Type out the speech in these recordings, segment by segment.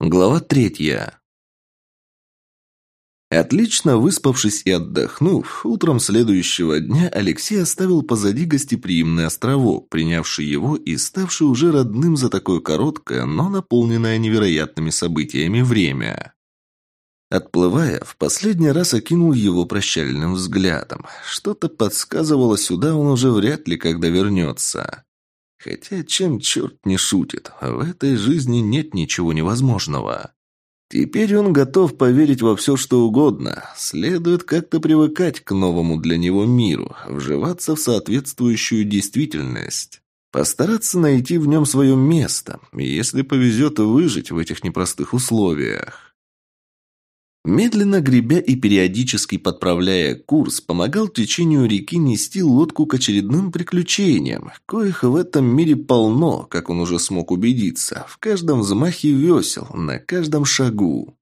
Глава третья. Отлично выспавшись и отдохнув, утром следующего дня Алексей оставил позади гостеприимный островок, принявший его и ставший уже родным за такое короткое, но наполненное невероятными событиями время. Отплывая, в последний раз окинул его прощальным взглядом. Что-то подсказывало сюда, он уже вряд ли когда вернется. Хотя чем черт не шутит, в этой жизни нет ничего невозможного. Теперь он готов поверить во все, что угодно. Следует как-то привыкать к новому для него миру, вживаться в соответствующую действительность. Постараться найти в нем свое место, если повезет выжить в этих непростых условиях. Медленно гребя и периодически подправляя курс, помогал течению реки нести лодку к очередным приключениям, коих в этом мире полно, как он уже смог убедиться, в каждом взмахе весел, на каждом шагу.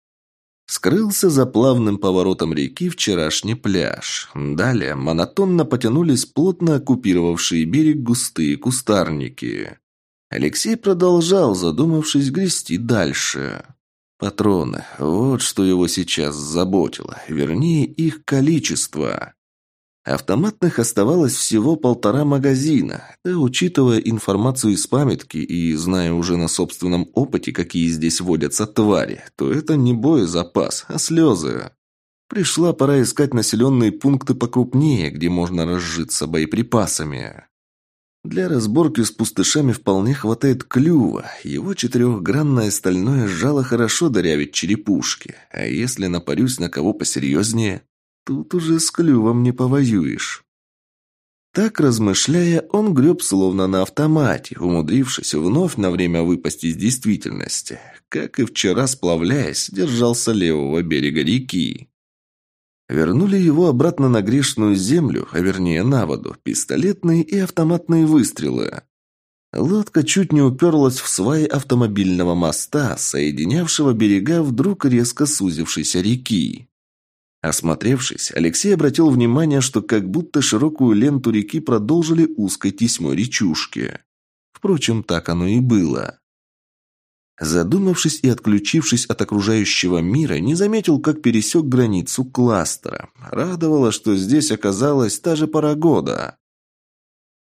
Скрылся за плавным поворотом реки вчерашний пляж. Далее монотонно потянулись плотно оккупировавшие берег густые кустарники. Алексей продолжал, задумавшись, грести дальше. Патроны. Вот что его сейчас заботило. Вернее, их количество. Автоматных оставалось всего полтора магазина. Да, учитывая информацию из памятки и зная уже на собственном опыте, какие здесь водятся твари, то это не боезапас, а слезы. Пришла пора искать населенные пункты покрупнее, где можно разжиться боеприпасами. Для разборки с пустышами вполне хватает клюва. Его четырехгранное стальное жало хорошо дырявит черепушки. А если напарюсь на кого посерьезнее, тут уже с клювом не повоюешь. Так размышляя, он греб словно на автомате, умудрившись вновь на время выпасть из действительности. Как и вчера, сплавляясь, держался левого берега реки. Вернули его обратно на грешную землю, а вернее на воду, пистолетные и автоматные выстрелы. Лодка чуть не уперлась в сваи автомобильного моста, соединявшего берега вдруг резко сузившейся реки. Осмотревшись, Алексей обратил внимание, что как будто широкую ленту реки продолжили узкой тесьмой речушки. Впрочем, так оно и было. Задумавшись и отключившись от окружающего мира, не заметил, как пересек границу кластера. Радовало, что здесь оказалась та же парагода.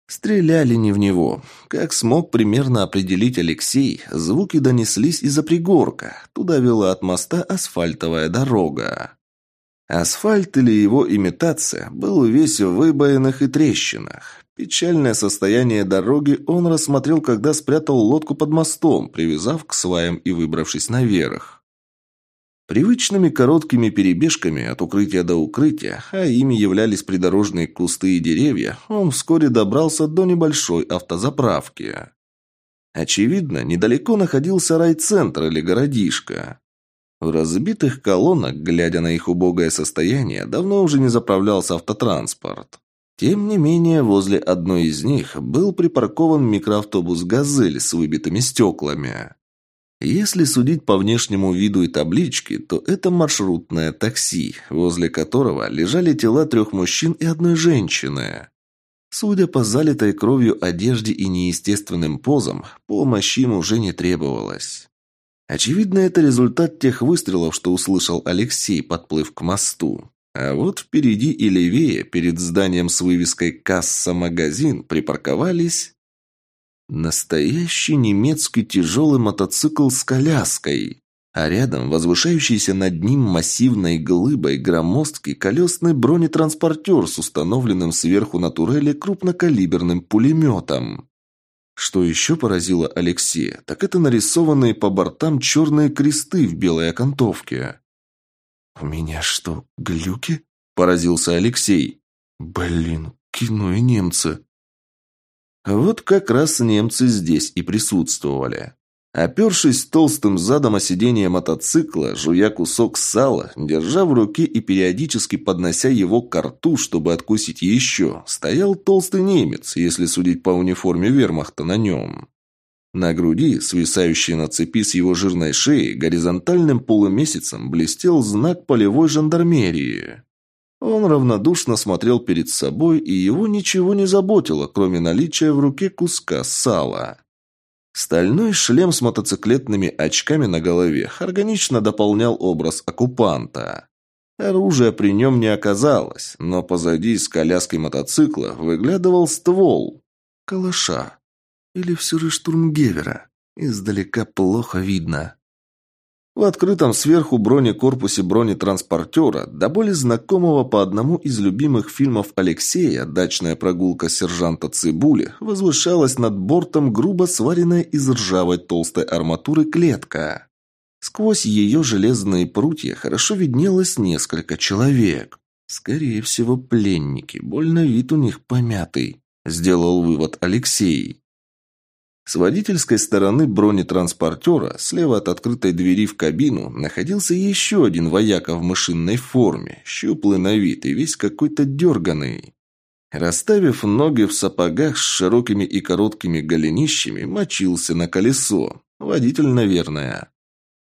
Стреляли не в него. Как смог примерно определить Алексей, звуки донеслись из-за пригорка. Туда вела от моста асфальтовая дорога. Асфальт или его имитация был весь в выбоинах и трещинах. Печальное состояние дороги он рассмотрел, когда спрятал лодку под мостом, привязав к сваям и выбравшись наверх. Привычными короткими перебежками от укрытия до укрытия, а ими являлись придорожные кусты и деревья, он вскоре добрался до небольшой автозаправки. Очевидно, недалеко находился райцентр или городишко. В разбитых колоннах, глядя на их убогое состояние, давно уже не заправлялся автотранспорт. Тем не менее, возле одной из них был припаркован микроавтобус «Газель» с выбитыми стеклами. Если судить по внешнему виду и табличке, то это маршрутное такси, возле которого лежали тела трех мужчин и одной женщины. Судя по залитой кровью одежде и неестественным позам, помощи им уже не требовалось. Очевидно, это результат тех выстрелов, что услышал Алексей, подплыв к мосту. А вот впереди и левее, перед зданием с вывеской «Касса-магазин», припарковались настоящий немецкий тяжелый мотоцикл с коляской, а рядом возвышающийся над ним массивной глыбой громоздкий колесный бронетранспортер с установленным сверху на турели крупнокалиберным пулеметом. Что еще поразило Алексея, так это нарисованные по бортам черные кресты в белой окантовке. «У меня что, глюки?» – поразился Алексей. «Блин, кино и немцы». Вот как раз немцы здесь и присутствовали. Опершись толстым задом о сиденье мотоцикла, жуя кусок сала, держа в руке и периодически поднося его к рту, чтобы откусить еще, стоял толстый немец, если судить по униформе вермахта на нем. На груди, свисающей на цепи с его жирной шеи, горизонтальным полумесяцем блестел знак полевой жандармерии. Он равнодушно смотрел перед собой, и его ничего не заботило, кроме наличия в руке куска сала. Стальной шлем с мотоциклетными очками на голове органично дополнял образ оккупанта. Оружия при нем не оказалось, но позади с коляской мотоцикла выглядывал ствол. Калаша. Или все же штурмгевера. Издалека плохо видно. В открытом сверху бронекорпусе бронетранспортера, до боли знакомого по одному из любимых фильмов Алексея «Дачная прогулка сержанта Цибули», возвышалась над бортом грубо сваренная из ржавой толстой арматуры клетка. Сквозь ее железные прутья хорошо виднелось несколько человек. Скорее всего, пленники, больно вид у них помятый, сделал вывод Алексей. С водительской стороны бронетранспортера, слева от открытой двери в кабину, находился еще один вояка в машинной форме, щуплый на вид и весь какой-то дерганый. Расставив ноги в сапогах с широкими и короткими голенищами, мочился на колесо. Водитель, наверное.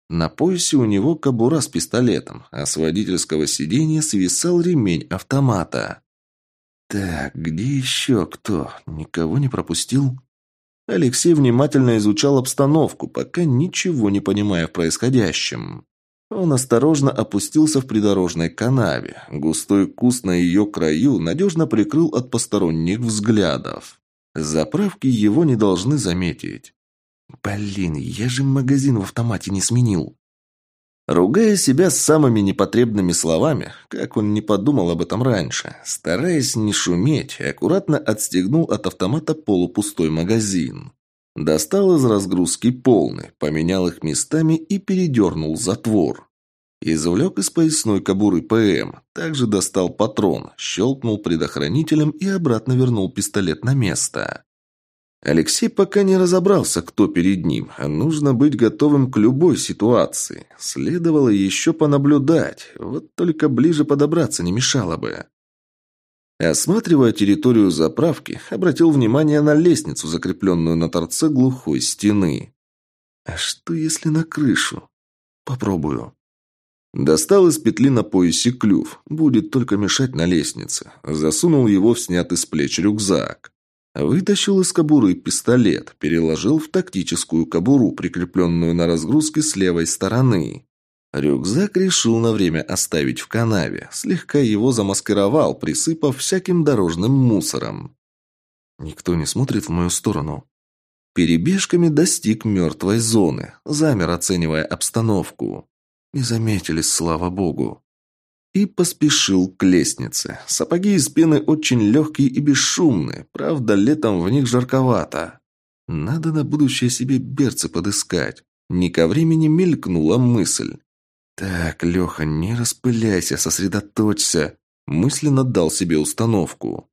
На поясе у него кобура с пистолетом, а с водительского сиденья свисал ремень автомата. «Так, где еще кто? Никого не пропустил?» Алексей внимательно изучал обстановку, пока ничего не понимая в происходящем. Он осторожно опустился в придорожной канаве. Густой куст на ее краю надежно прикрыл от посторонних взглядов. Заправки его не должны заметить. «Блин, я же магазин в автомате не сменил». Ругая себя самыми непотребными словами, как он не подумал об этом раньше, стараясь не шуметь, аккуратно отстегнул от автомата полупустой магазин. Достал из разгрузки полный, поменял их местами и передернул затвор. Извлек из поясной кобуры ПМ, также достал патрон, щелкнул предохранителем и обратно вернул пистолет на место. Алексей пока не разобрался, кто перед ним, а нужно быть готовым к любой ситуации. Следовало еще понаблюдать, вот только ближе подобраться не мешало бы. Осматривая территорию заправки, обратил внимание на лестницу, закрепленную на торце глухой стены. «А что, если на крышу? Попробую». Достал из петли на поясе клюв, будет только мешать на лестнице. Засунул его в снятый с плеч рюкзак. Вытащил из кобуры пистолет, переложил в тактическую кобуру, прикрепленную на разгрузке с левой стороны. Рюкзак решил на время оставить в канаве, слегка его замаскировал, присыпав всяким дорожным мусором. Никто не смотрит в мою сторону. Перебежками достиг мертвой зоны, замер, оценивая обстановку. Не заметили, слава богу и поспешил к лестнице. Сапоги из пены очень легкие и бесшумные, правда, летом в них жарковато. Надо на будущее себе берцы подыскать. Не ко времени мелькнула мысль. «Так, Леха, не распыляйся, сосредоточься», мысленно дал себе установку.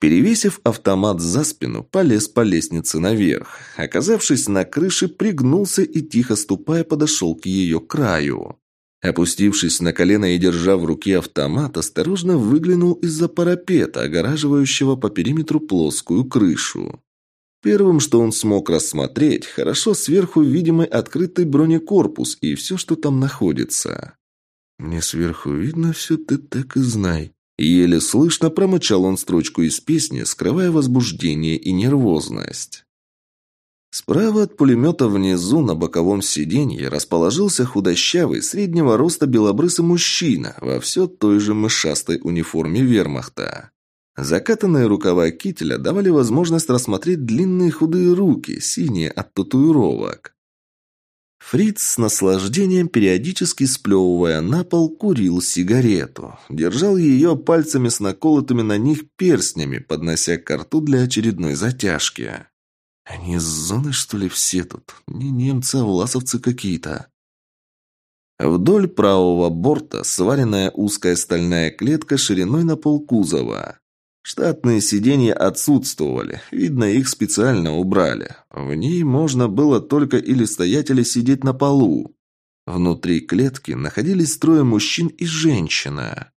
Перевесив автомат за спину, полез по лестнице наверх. Оказавшись на крыше, пригнулся и, тихо ступая, подошел к ее краю. Опустившись на колено и держа в руке автомат, осторожно выглянул из-за парапета, огораживающего по периметру плоскую крышу. Первым, что он смог рассмотреть, хорошо сверху видимый открытый бронекорпус и все, что там находится. «Мне сверху видно все, ты так и знай». Еле слышно промычал он строчку из песни, скрывая возбуждение и нервозность. Справа от пулемета внизу на боковом сиденье расположился худощавый, среднего роста белобрысый мужчина во все той же мышастой униформе вермахта. Закатанные рукава кителя давали возможность рассмотреть длинные худые руки, синие от татуировок. Фриц с наслаждением, периодически сплевывая на пол, курил сигарету. Держал ее пальцами с наколотыми на них перстнями, поднося к рту для очередной затяжки. Они из зоны, что ли, все тут? Не немцы, а власовцы какие-то. Вдоль правого борта сваренная узкая стальная клетка шириной на полкузова. Штатные сиденья отсутствовали, видно, их специально убрали. В ней можно было только или стоять, или сидеть на полу. Внутри клетки находились трое мужчин и женщина.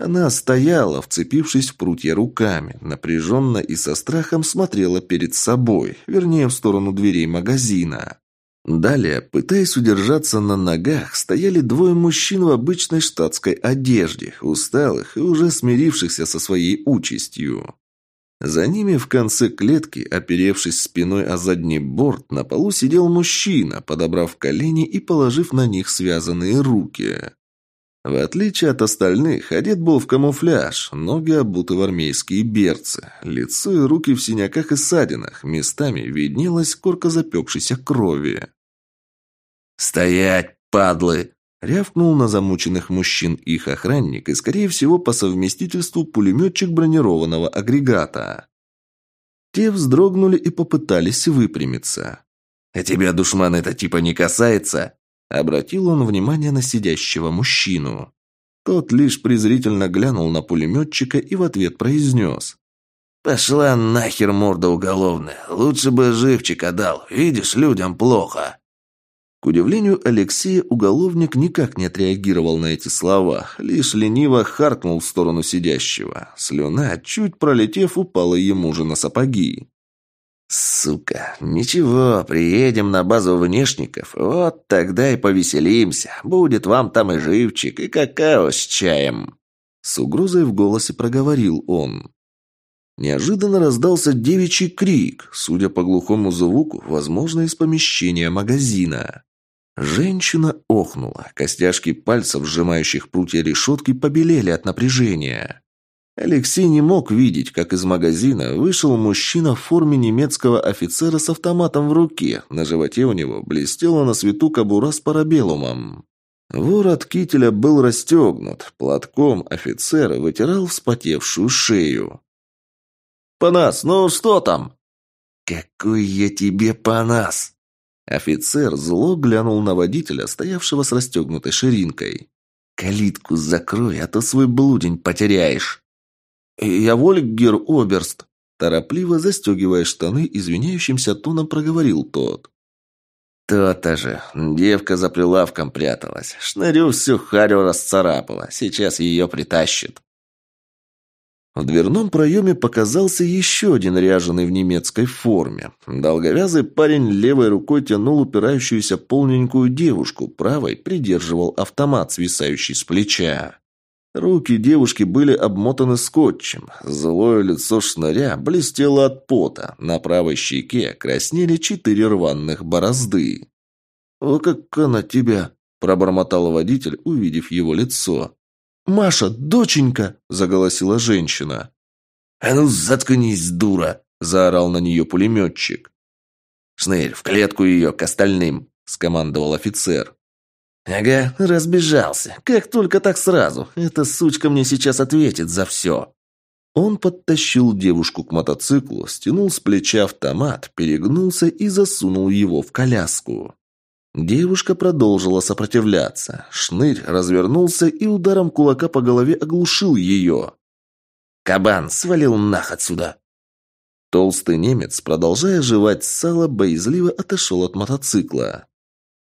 Она стояла, вцепившись в прутья руками, напряженно и со страхом смотрела перед собой, вернее, в сторону дверей магазина. Далее, пытаясь удержаться на ногах, стояли двое мужчин в обычной штатской одежде, усталых и уже смирившихся со своей участью. За ними в конце клетки, оперевшись спиной о задний борт, на полу сидел мужчина, подобрав колени и положив на них связанные руки. В отличие от остальных, одет был в камуфляж, ноги обуты в армейские берцы, лицо и руки в синяках и ссадинах, местами виднелась корка запекшейся крови. «Стоять, падлы!» Рявкнул на замученных мужчин их охранник и, скорее всего, по совместительству пулеметчик бронированного агрегата. Те вздрогнули и попытались выпрямиться. «А тебя, душман, это типа не касается?» Обратил он внимание на сидящего мужчину. Тот лишь презрительно глянул на пулеметчика и в ответ произнес. «Пошла нахер морда уголовная. Лучше бы живчика дал. Видишь, людям плохо». К удивлению Алексея, уголовник никак не отреагировал на эти слова, лишь лениво харкнул в сторону сидящего. Слюна, чуть пролетев, упала ему же на сапоги. «Сука, ничего, приедем на базу внешников, вот тогда и повеселимся. Будет вам там и живчик, и какао с чаем». С угрозой в голосе проговорил он. Неожиданно раздался девичий крик, судя по глухому звуку, возможно, из помещения магазина. Женщина охнула. Костяшки пальцев, сжимающих прутья решетки, побелели от напряжения. Алексей не мог видеть, как из магазина вышел мужчина в форме немецкого офицера с автоматом в руке. На животе у него блестела на свету кобура с парабеллумом. Ворот кителя был расстегнут. Платком офицер вытирал вспотевшую шею. «Панас, ну что там?» «Какой я тебе панас!» Офицер зло глянул на водителя, стоявшего с расстегнутой ширинкой. «Калитку закрой, а то свой блудень потеряешь». «Я волик, гер Оберст», торопливо застегивая штаны, извиняющимся тоном проговорил тот. «То-то же. Девка за прилавком пряталась. Шнырю всю харю расцарапала. Сейчас ее притащит». В дверном проеме показался еще один ряженый в немецкой форме. Долговязый парень левой рукой тянул упирающуюся полненькую девушку, правой придерживал автомат, свисающий с плеча. Руки девушки были обмотаны скотчем. Злое лицо шныря блестело от пота. На правой щеке краснели четыре рваных борозды. «О, как она тебя!» – пробормотал водитель, увидев его лицо. «Маша, доченька!» – заголосила женщина. «А ну, заткнись, дура!» – заорал на нее пулеметчик. «Шнырь, в клетку ее, к остальным!» – скомандовал офицер. «Ага, разбежался. Как только так сразу. Эта сучка мне сейчас ответит за все». Он подтащил девушку к мотоциклу, стянул с плеча автомат, перегнулся и засунул его в коляску. Девушка продолжила сопротивляться. Шнырь развернулся и ударом кулака по голове оглушил ее. «Кабан, свалил нах отсюда!» Толстый немец, продолжая жевать сало, боязливо отошел от мотоцикла.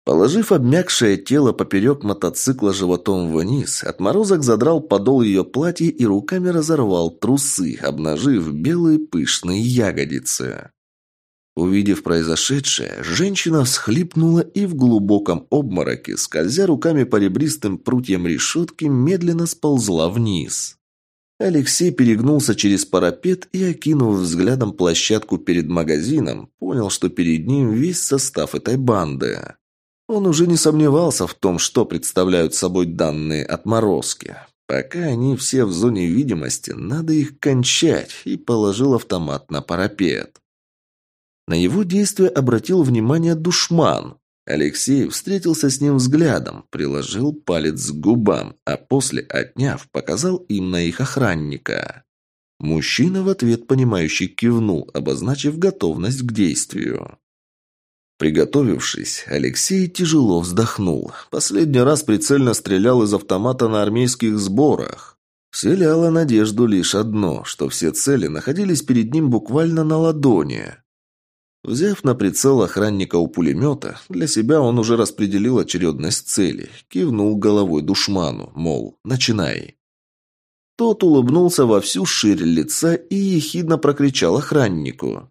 Положив обмякшее тело поперек мотоцикла животом вниз, отморозок задрал подол ее платья и руками разорвал трусы, обнажив белые пышные ягодицы. Увидев произошедшее, женщина всхлипнула и в глубоком обмороке, скользя руками по ребристым прутьям решетки, медленно сползла вниз. Алексей перегнулся через парапет и, окинув взглядом площадку перед магазином, понял, что перед ним весь состав этой банды. Он уже не сомневался в том, что представляют собой данные отморозки. Пока они все в зоне видимости, надо их кончать, и положил автомат на парапет. На его действие обратил внимание душман. Алексей встретился с ним взглядом, приложил палец к губам, а после, отняв, показал им на их охранника. Мужчина в ответ понимающий кивнул, обозначив готовность к действию. Приготовившись, Алексей тяжело вздохнул. Последний раз прицельно стрелял из автомата на армейских сборах. Вселяло надежду лишь одно, что все цели находились перед ним буквально на ладони. Взяв на прицел охранника у пулемета, для себя он уже распределил очередность целей, кивнул головой душману, мол, начинай. Тот улыбнулся во всю ширь лица и ехидно прокричал охраннику.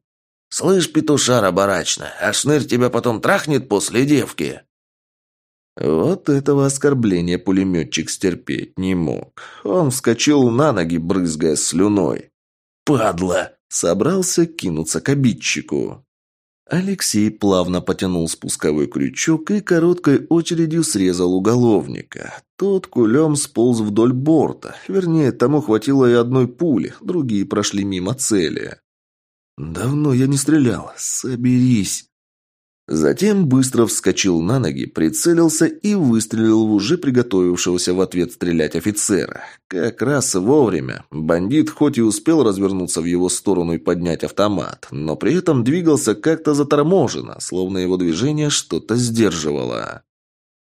«Слышь, петушара барачная, а шнырь тебя потом трахнет после девки?» Вот этого оскорбления пулеметчик стерпеть не мог. Он вскочил на ноги, брызгая слюной. «Падла!» Собрался кинуться к обидчику. Алексей плавно потянул спусковой крючок и короткой очередью срезал уголовника. Тот кулем сполз вдоль борта. Вернее, тому хватило и одной пули, другие прошли мимо цели. «Давно я не стрелял. Соберись!» Затем быстро вскочил на ноги, прицелился и выстрелил в уже приготовившегося в ответ стрелять офицера. Как раз вовремя. Бандит хоть и успел развернуться в его сторону и поднять автомат, но при этом двигался как-то заторможенно, словно его движение что-то сдерживало.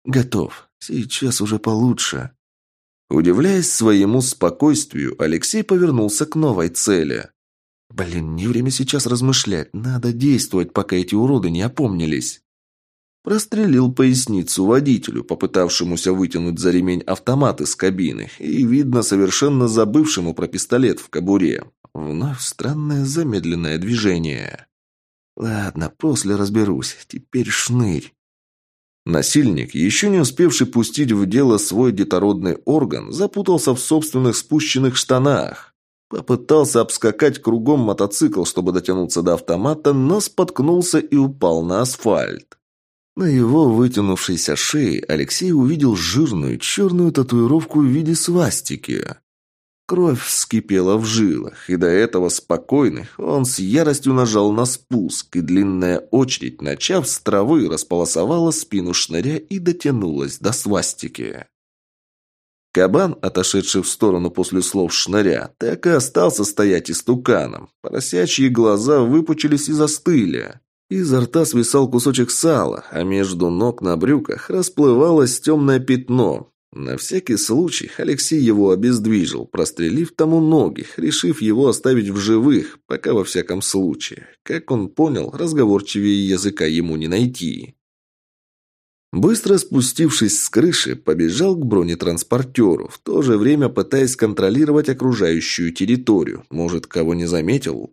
«Готов. Сейчас уже получше». Удивляясь своему спокойствию, Алексей повернулся к новой цели. Блин, не время сейчас размышлять. Надо действовать, пока эти уроды не опомнились. Прострелил поясницу водителю, попытавшемуся вытянуть за ремень автомат из кабины, и, видно, совершенно забывшему про пистолет в кобуре. Вновь странное замедленное движение. Ладно, после разберусь. Теперь шнырь. Насильник, еще не успевший пустить в дело свой детородный орган, запутался в собственных спущенных штанах. Попытался обскакать кругом мотоцикл, чтобы дотянуться до автомата, но споткнулся и упал на асфальт. На его вытянувшейся шее Алексей увидел жирную черную татуировку в виде свастики. Кровь вскипела в жилах, и до этого спокойный он с яростью нажал на спуск, и длинная очередь, начав с травы, располосовала спину шныря и дотянулась до свастики. Кабан, отошедший в сторону после слов шныря, так и остался стоять истуканом. Поросячьи глаза выпучились и застыли. Изо рта свисал кусочек сала, а между ног на брюках расплывалось темное пятно. На всякий случай Алексей его обездвижил, прострелив тому ноги, решив его оставить в живых, пока во всяком случае. Как он понял, разговорчивее языка ему не найти. Быстро спустившись с крыши, побежал к бронетранспортеру, в то же время пытаясь контролировать окружающую территорию. Может, кого не заметил?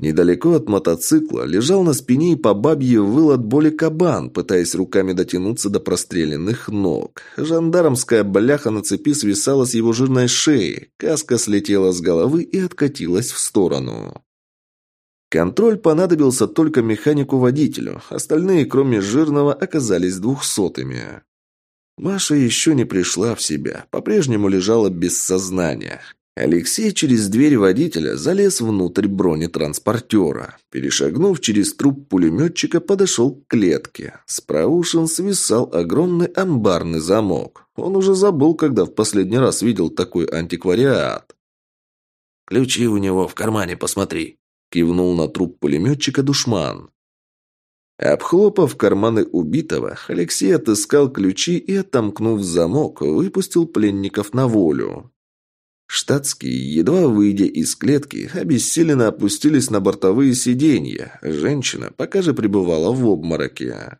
Недалеко от мотоцикла лежал на спине и по бабье выл от боли кабан, пытаясь руками дотянуться до простреленных ног. Жандармская бляха на цепи свисала с его жирной шеи, каска слетела с головы и откатилась в сторону. Контроль понадобился только механику-водителю, остальные, кроме жирного, оказались двухсотыми. Маша еще не пришла в себя, по-прежнему лежала без сознания. Алексей через дверь водителя залез внутрь бронетранспортера. Перешагнув через труп пулеметчика, подошел к клетке. С проушин свисал огромный амбарный замок. Он уже забыл, когда в последний раз видел такой антиквариат. «Ключи у него в кармане, посмотри», Кивнул на труп пулеметчика душман. Обхлопав карманы убитого, Алексей отыскал ключи и, отомкнув замок, выпустил пленников на волю. Штатские, едва выйдя из клетки, обессиленно опустились на бортовые сиденья. Женщина пока же пребывала в обмороке.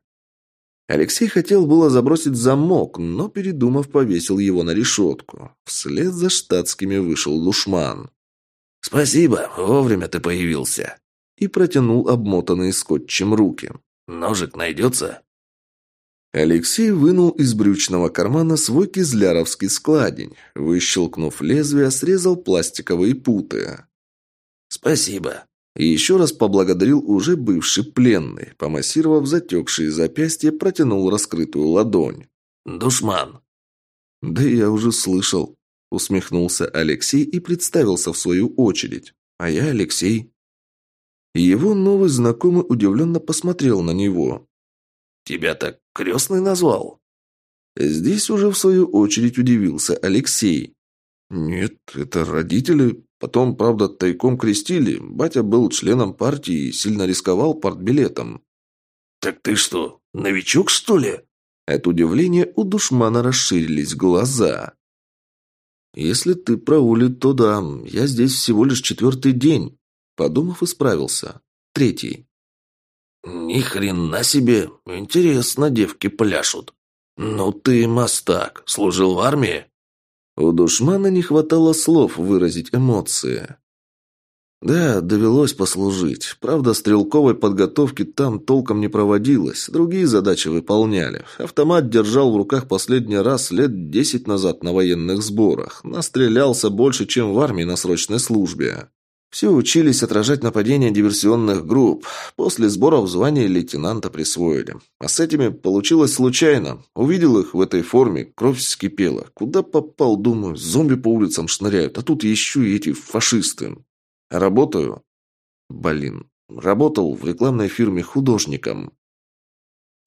Алексей хотел было забросить замок, но, передумав, повесил его на решетку. Вслед за штатскими вышел душман. «Спасибо, вовремя ты появился». И протянул обмотанные скотчем руки. «Ножик найдется?» Алексей вынул из брючного кармана свой кизляровский складень. Выщелкнув лезвие, срезал пластиковые путы. «Спасибо». И еще раз поблагодарил уже бывший пленный. Помассировав затекшие запястья, протянул раскрытую ладонь. «Душман». «Да я уже слышал», Усмехнулся Алексей и представился в свою очередь. А я Алексей. Его новый знакомый удивленно посмотрел на него. «Тебя так крестный назвал?» Здесь уже в свою очередь удивился Алексей. «Нет, это родители. Потом, правда, тайком крестили. Батя был членом партии и сильно рисковал партбилетом». «Так ты что, новичок, что ли?» От удивления у душмана расширились глаза. «Если ты про Ули, то да, я здесь всего лишь четвертый день», – подумав, исправился. Третий. «Ни хрена себе! Интересно, девки пляшут. Ну ты мастак, служил в армии?» У душмана не хватало слов выразить эмоции. Да, довелось послужить. Правда, стрелковой подготовки там толком не проводилось. Другие задачи выполняли. Автомат держал в руках последний раз лет десять назад на военных сборах. Настрелялся больше, чем в армии на срочной службе. Все учились отражать нападения диверсионных групп. После сборов звания лейтенанта присвоили. А с этими получилось случайно. Увидел их в этой форме, кровь вскипела. Куда попал, думаю, зомби по улицам шныряют, а тут еще и эти фашисты. Работаю? Блин, работал в рекламной фирме художником.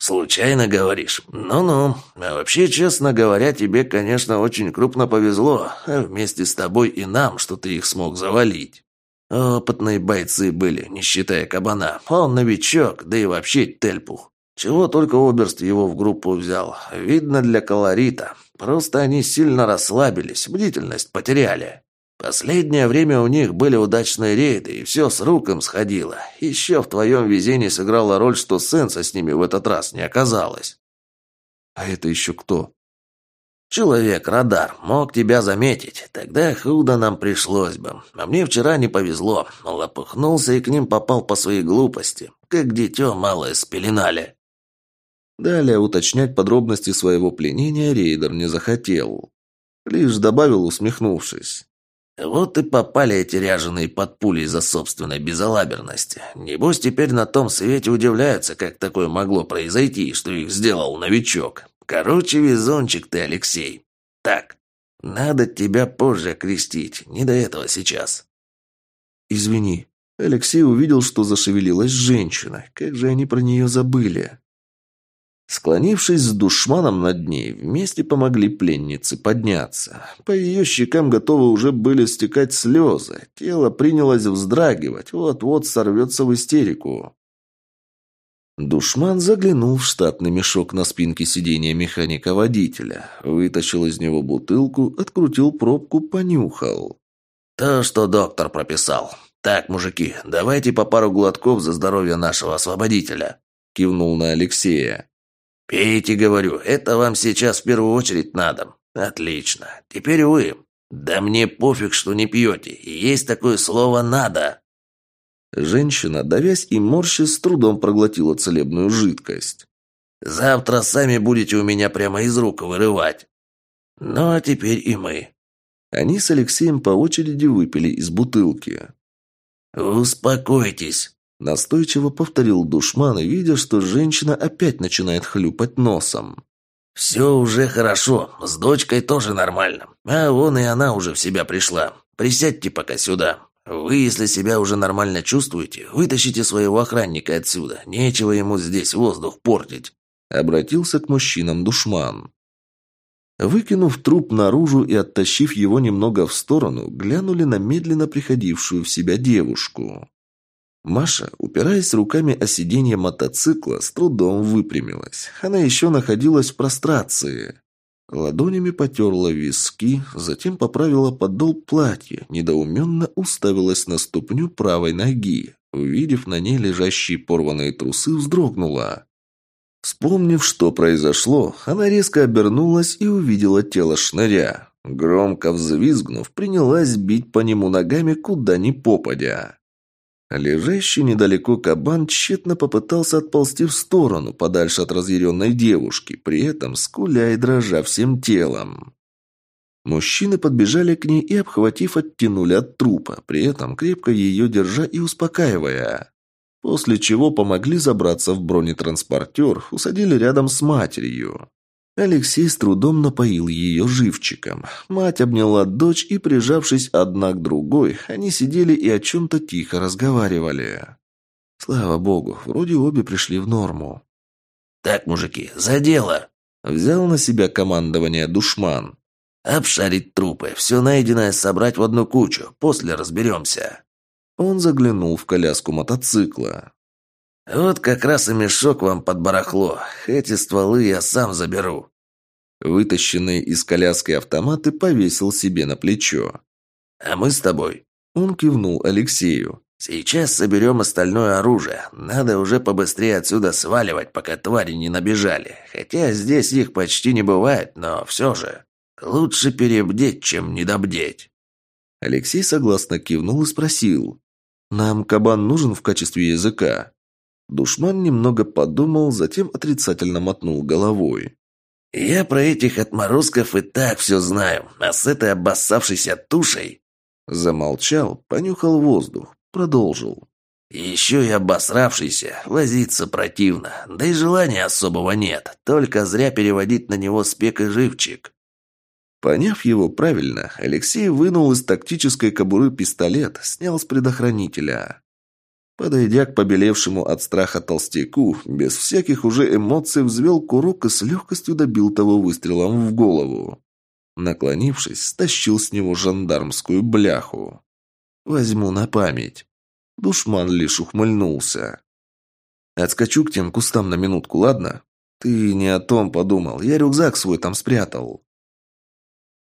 «Случайно говоришь? Ну-ну. А вообще, честно говоря, тебе, конечно, очень крупно повезло. А вместе с тобой и нам, что ты их смог завалить. Опытные бойцы были, не считая кабана. Он новичок, да и вообще тельпух. Чего только Оберст его в группу взял. Видно для колорита. Просто они сильно расслабились, бдительность потеряли. Последнее время у них были удачные рейды, и все с рук им сходило. Еще в твоем везении сыграла роль, что сенса с ними в этот раз не оказалось. А это еще кто? «Человек-радар мог тебя заметить. Тогда худо нам пришлось бы. А мне вчера не повезло. Лопухнулся и к ним попал по своей глупости. Как дитё малое спеленали». Далее уточнять подробности своего пленения рейдер не захотел. Лишь добавил, усмехнувшись. «Вот и попали эти ряженые под пулей за собственной безалаберности. Небось, теперь на том свете удивляются, как такое могло произойти, что их сделал новичок. Короче, везунчик ты, Алексей. Так, надо тебя позже крестить, не до этого сейчас. Извини. Алексей увидел, что зашевелилась женщина. Как же они про нее забыли? Склонившись с душманом над ней, вместе помогли пленнице подняться. По ее щекам готовы уже были стекать слезы. Тело принялось вздрагивать, вот-вот сорвется в истерику. Душман заглянул в штатный мешок на спинке сиденья механика-водителя, вытащил из него бутылку, открутил пробку, понюхал. «То, что доктор прописал. Так, мужики, давайте по пару глотков за здоровье нашего освободителя», – кивнул на Алексея. «Пейте, говорю, это вам сейчас в первую очередь надо. Отлично. Теперь вы. Да мне пофиг, что не пьете. Есть такое слово «надо». Женщина, давясь и морщась, с трудом проглотила целебную жидкость. «Завтра сами будете у меня прямо из рук вырывать. Ну, а теперь и мы». Они с Алексеем по очереди выпили из бутылки. «Успокойтесь», – настойчиво повторил душман, видя, что женщина опять начинает хлюпать носом. «Все уже хорошо, с дочкой тоже нормально. А вон и она уже в себя пришла. Присядьте пока сюда. Вы, если себя уже нормально чувствуете, вытащите своего охранника отсюда. Нечего ему здесь воздух портить. Обратился к мужчинам душман. Выкинув труп наружу и оттащив его немного в сторону, глянули на медленно приходившую в себя девушку. Маша, упираясь руками о сиденье мотоцикла, с трудом выпрямилась. Она еще находилась в прострации. Ладонями потерла виски, затем поправила подол платья, недоуменно уставилась на ступню правой ноги. Увидев на ней лежащие порванные трусы, вздрогнула. Вспомнив, что произошло, она резко обернулась и увидела тело шныря. Громко взвизгнув, принялась бить по нему ногами куда ни попадя. Лежащий недалеко кабан тщетно попытался отползти в сторону, подальше от разъяренной девушки, при этом скуля и дрожа всем телом. Мужчины подбежали к ней и, обхватив, оттянули от трупа, при этом крепко ее держа и успокаивая. После чего помогли забраться в бронетранспортер, усадили рядом с матерью. Алексей с трудом напоил ее живчиком. Мать обняла дочь и, прижавшись одна к другой, они сидели и о чем-то тихо разговаривали. Слава богу, вроде обе пришли в норму. «Так, мужики, за дело!» Взял на себя командование душман. «Обшарить трупы, все найденное собрать в одну кучу, после разберемся». Он заглянул в коляску мотоцикла. «Вот как раз и мешок вам под барахло. Эти стволы я сам заберу». Вытащенные из коляски автоматы повесил себе на плечо. «А мы с тобой?» Он кивнул Алексею. «Сейчас соберем остальное оружие. Надо уже побыстрее отсюда сваливать, пока твари не набежали. Хотя здесь их почти не бывает, но все же. Лучше перебдеть, чем недобдеть». Алексей согласно кивнул и спросил. «Нам кабан нужен в качестве языка?» Душман немного подумал, затем отрицательно мотнул головой. «Я про этих отморозков и так все знаю, а с этой обоссавшейся тушей...» Замолчал, понюхал воздух, продолжил. Еще и обосравшийся, возиться противно, да и желания особого нет, только зря переводить на него спек и живчик. Поняв его правильно, Алексей вынул из тактической кобуры пистолет, снял с предохранителя. Подойдя к побелевшему от страха толстяку, без всяких уже эмоций взвел курок и с легкостью добил того выстрелом в голову. Наклонившись, стащил с него жандармскую бляху. «Возьму на память». Душман лишь ухмыльнулся. «Отскочу к тем кустам на минутку, ладно? Ты не о том подумал. Я рюкзак свой там спрятал».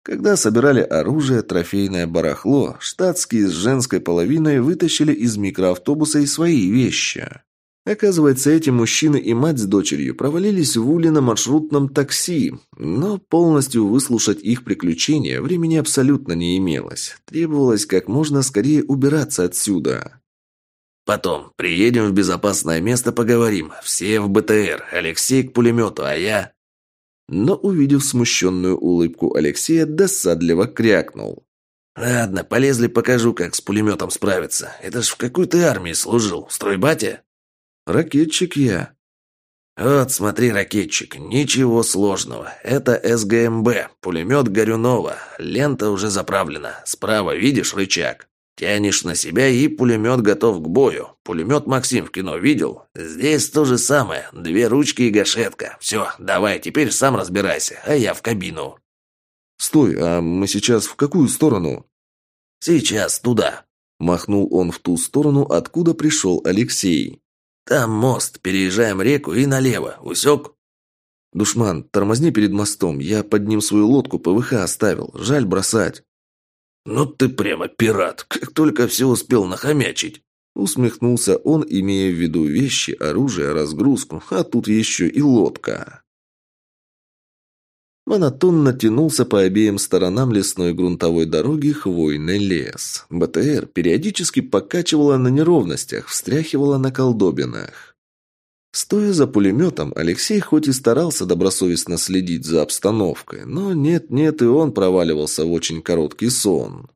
Когда собирали оружие, трофейное барахло, штатские с женской половиной вытащили из микроавтобуса и свои вещи. Оказывается, эти мужчины и мать с дочерью провалились в Уле на маршрутном такси, но полностью выслушать их приключения времени абсолютно не имелось. Требовалось как можно скорее убираться отсюда. Потом приедем в безопасное место, поговорим. Все в БТР. Алексей к пулемету, а я...» Но, увидев смущенную улыбку Алексея, досадливо крякнул. «Ладно, полезли, покажу, как с пулеметом справиться. Это ж в какой ты армии служил? Стройбате?» «Ракетчик я». «Вот, смотри, ракетчик, ничего сложного. Это СГМБ, пулемет Горюнова. Лента уже заправлена. Справа видишь рычаг?» Тянешь на себя, и пулемет готов к бою. Пулемет Максим в кино видел? Здесь то же самое. Две ручки и гашетка. Все, давай, теперь сам разбирайся, а я в кабину. Стой, а мы сейчас в какую сторону? Сейчас туда. Махнул он в ту сторону, откуда пришел Алексей. Там мост, переезжаем реку и налево. Усек? Душман, тормозни перед мостом. Я под ним свою лодку ПВХ оставил. Жаль бросать. «Ну ты прямо пират, как только все успел нахомячить!» Усмехнулся он, имея в виду вещи, оружие, разгрузку, а тут еще и лодка. Монотонно тянулся по обеим сторонам лесной грунтовой дороги хвойный лес. БТР периодически покачивала на неровностях, встряхивала на колдобинах. Стоя за пулеметом, Алексей хоть и старался добросовестно следить за обстановкой, но нет-нет, и он проваливался в очень короткий сон.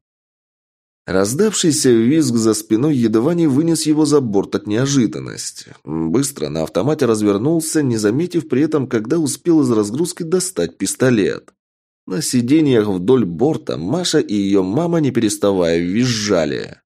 Раздавшийся визг за спиной едва не вынес его за борт от неожиданности. Быстро на автомате развернулся, не заметив при этом, когда успел из разгрузки достать пистолет. На сиденьях вдоль борта Маша и ее мама, не переставая, визжали.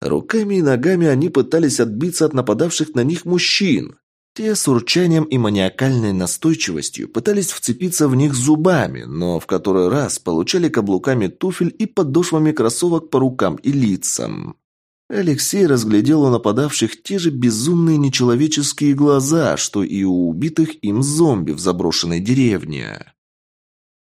Руками и ногами они пытались отбиться от нападавших на них мужчин. Те с урчанием и маниакальной настойчивостью пытались вцепиться в них зубами, но в который раз получали каблуками туфель и подошвами кроссовок по рукам и лицам. Алексей разглядел у нападавших те же безумные нечеловеческие глаза, что и у убитых им зомби в заброшенной деревне.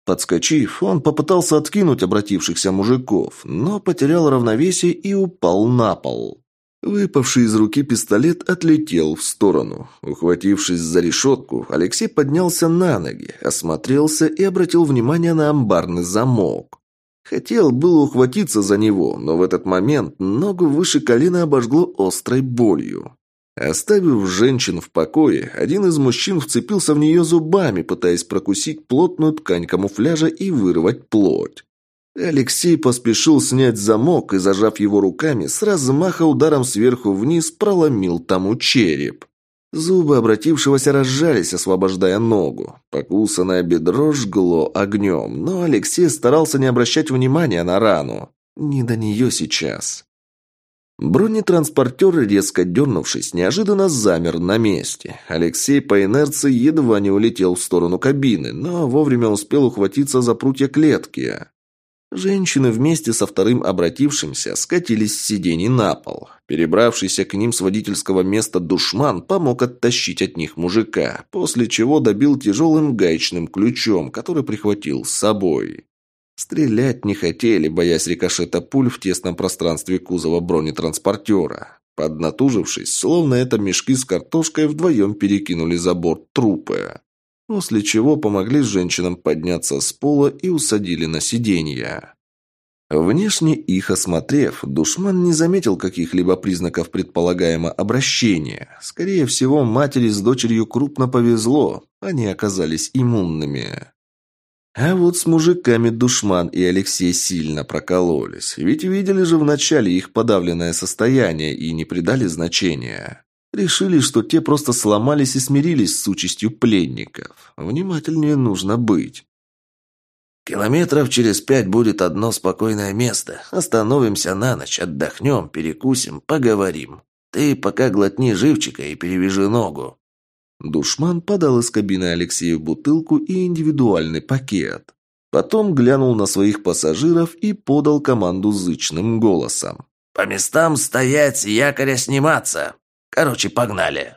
Подскочив, он попытался откинуть обратившихся мужиков, но потерял равновесие и упал на пол. Выпавший из руки пистолет отлетел в сторону. Ухватившись за решетку, Алексей поднялся на ноги, осмотрелся и обратил внимание на амбарный замок. Хотел было ухватиться за него, но в этот момент ногу выше колена обожгло острой болью. Оставив женщин в покое, один из мужчин вцепился в нее зубами, пытаясь прокусить плотную ткань камуфляжа и вырвать плоть. Алексей поспешил снять замок и, зажав его руками, с размаха ударом сверху вниз проломил тому череп. Зубы обратившегося разжались, освобождая ногу. Покусанное бедро жгло огнем, но Алексей старался не обращать внимания на рану. Не до нее сейчас. Бронетранспортер, резко дернувшись, неожиданно замер на месте. Алексей по инерции едва не улетел в сторону кабины, но вовремя успел ухватиться за прутья клетки. Женщины вместе со вторым обратившимся скатились с сидений на пол. Перебравшийся к ним с водительского места душман помог оттащить от них мужика, после чего добил тяжелым гаечным ключом, который прихватил с собой. Стрелять не хотели, боясь рикошета пуль в тесном пространстве кузова бронетранспортера. Поднатужившись, словно это мешки с картошкой, вдвоем перекинули за борт трупы после чего помогли женщинам подняться с пола и усадили на сиденья. Внешне их осмотрев, душман не заметил каких-либо признаков предполагаемого обращения. Скорее всего, матери с дочерью крупно повезло, они оказались иммунными. А вот с мужиками Душман и Алексей сильно прокололись, ведь видели же вначале их подавленное состояние и не придали значения. Решили, что те просто сломались и смирились с участью пленников. Внимательнее нужно быть. Километров через пять будет одно спокойное место. Остановимся на ночь, отдохнем, перекусим, поговорим. Ты пока глотни живчика и перевяжи ногу. Душман подал из кабины Алексею бутылку и индивидуальный пакет. Потом глянул на своих пассажиров и подал команду зычным голосом. «По местам стоять, якоря сниматься. Короче, погнали!»